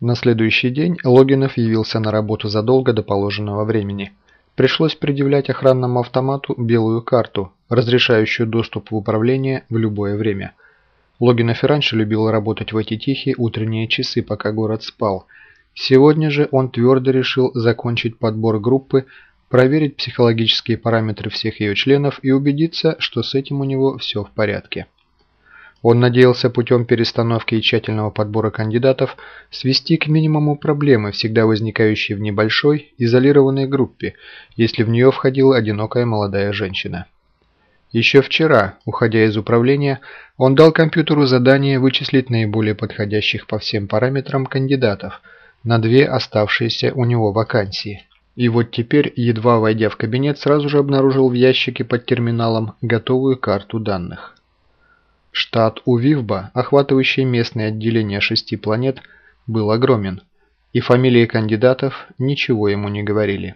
На следующий день Логинов явился на работу задолго до положенного времени. Пришлось предъявлять охранному автомату белую карту, разрешающую доступ в управление в любое время. Логинов и раньше любил работать в эти тихие утренние часы, пока город спал. Сегодня же он твердо решил закончить подбор группы, проверить психологические параметры всех ее членов и убедиться, что с этим у него все в порядке. Он надеялся путем перестановки и тщательного подбора кандидатов свести к минимуму проблемы, всегда возникающие в небольшой, изолированной группе, если в нее входила одинокая молодая женщина. Еще вчера, уходя из управления, он дал компьютеру задание вычислить наиболее подходящих по всем параметрам кандидатов на две оставшиеся у него вакансии. И вот теперь, едва войдя в кабинет, сразу же обнаружил в ящике под терминалом готовую карту данных. Штат Увивба, охватывающий местные отделения шести планет, был огромен, и фамилии кандидатов ничего ему не говорили.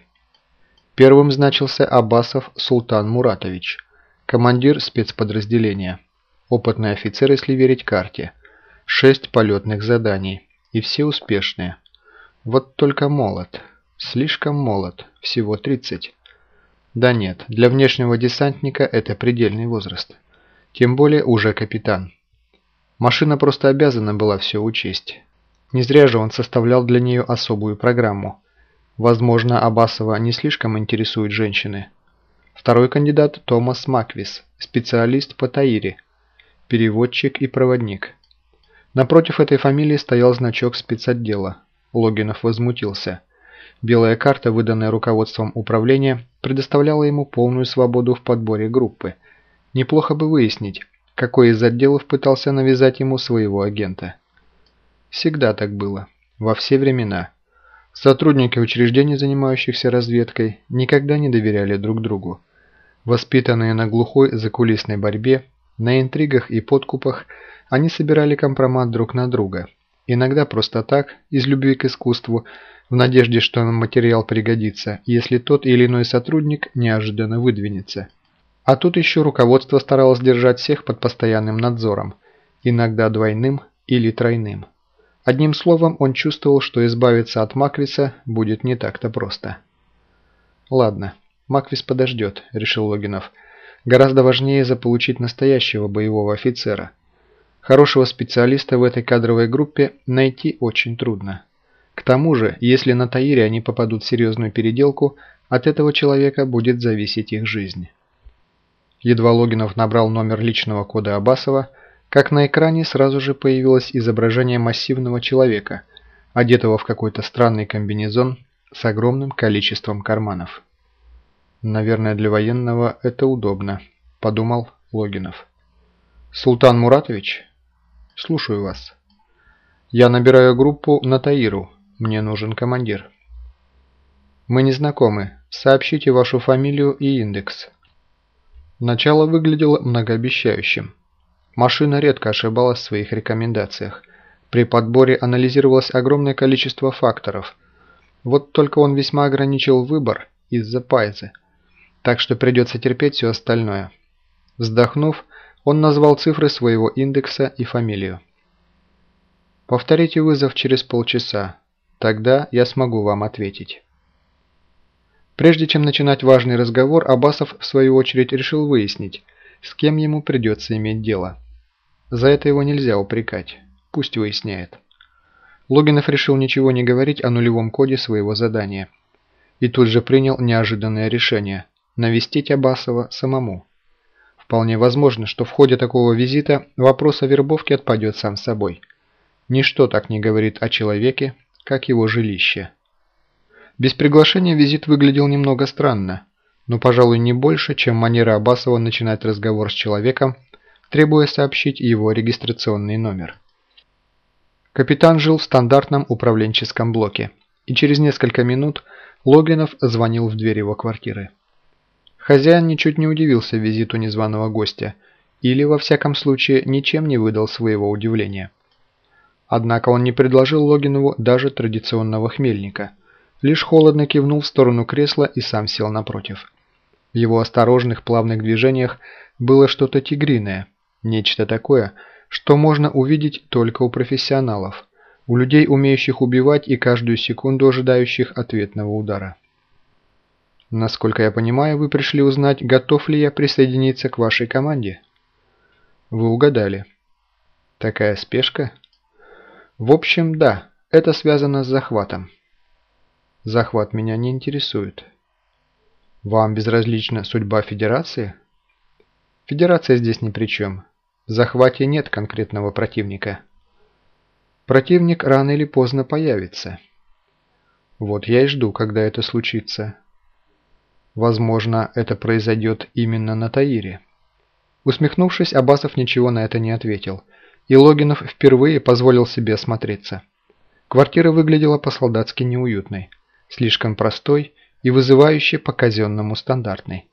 Первым значился Аббасов Султан Муратович, командир спецподразделения, опытный офицер, если верить карте, шесть полетных заданий, и все успешные. Вот только молод, слишком молод, всего 30. Да нет, для внешнего десантника это предельный возраст. Тем более уже капитан. Машина просто обязана была все учесть. Не зря же он составлял для нее особую программу. Возможно, Абасова не слишком интересуют женщины. Второй кандидат – Томас Маквис, специалист по Таире, переводчик и проводник. Напротив этой фамилии стоял значок спецотдела. Логинов возмутился. Белая карта, выданная руководством управления, предоставляла ему полную свободу в подборе группы – Неплохо бы выяснить, какой из отделов пытался навязать ему своего агента. Всегда так было, во все времена. Сотрудники учреждений, занимающихся разведкой, никогда не доверяли друг другу. Воспитанные на глухой закулисной борьбе, на интригах и подкупах, они собирали компромат друг на друга. Иногда просто так, из любви к искусству, в надежде, что материал пригодится, если тот или иной сотрудник неожиданно выдвинется. А тут еще руководство старалось держать всех под постоянным надзором, иногда двойным или тройным. Одним словом, он чувствовал, что избавиться от Маквиса будет не так-то просто. «Ладно, Маквис подождет», – решил Логинов. «Гораздо важнее заполучить настоящего боевого офицера. Хорошего специалиста в этой кадровой группе найти очень трудно. К тому же, если на Таире они попадут в серьезную переделку, от этого человека будет зависеть их жизнь». Едва Логинов набрал номер личного кода Абасова, как на экране сразу же появилось изображение массивного человека, одетого в какой-то странный комбинезон с огромным количеством карманов. «Наверное, для военного это удобно», – подумал Логинов. «Султан Муратович?» «Слушаю вас». «Я набираю группу на Таиру. Мне нужен командир». «Мы не знакомы. Сообщите вашу фамилию и индекс». Начало выглядело многообещающим. Машина редко ошибалась в своих рекомендациях. При подборе анализировалось огромное количество факторов. Вот только он весьма ограничил выбор из-за пайзы. Так что придется терпеть все остальное. Вздохнув, он назвал цифры своего индекса и фамилию. Повторите вызов через полчаса. Тогда я смогу вам ответить. Прежде чем начинать важный разговор, Абасов в свою очередь решил выяснить, с кем ему придется иметь дело. За это его нельзя упрекать, пусть выясняет. Логинов решил ничего не говорить о нулевом коде своего задания. И тут же принял неожиданное решение – навестить Абасова самому. Вполне возможно, что в ходе такого визита вопрос о вербовке отпадет сам собой. Ничто так не говорит о человеке, как его жилище. Без приглашения визит выглядел немного странно, но, пожалуй, не больше, чем манера Абасова начинать разговор с человеком, требуя сообщить его регистрационный номер. Капитан жил в стандартном управленческом блоке, и через несколько минут Логинов звонил в дверь его квартиры. Хозяин ничуть не удивился визиту незваного гостя, или, во всяком случае, ничем не выдал своего удивления. Однако он не предложил Логинову даже традиционного хмельника – лишь холодно кивнул в сторону кресла и сам сел напротив. В его осторожных плавных движениях было что-то тигриное, нечто такое, что можно увидеть только у профессионалов, У людей, умеющих убивать и каждую секунду ожидающих ответного удара. Насколько я понимаю, вы пришли узнать, готов ли я присоединиться к вашей команде. Вы угадали. Такая спешка? В общем, да, это связано с захватом. Захват меня не интересует. Вам безразлична судьба Федерации? Федерация здесь ни при чем. В захвате нет конкретного противника. Противник рано или поздно появится. Вот я и жду, когда это случится. Возможно, это произойдет именно на Таире. Усмехнувшись, Абасов ничего на это не ответил, и Логинов впервые позволил себе осмотреться. Квартира выглядела по-солдатски неуютной, слишком простой и вызывающе по-казенному стандартной.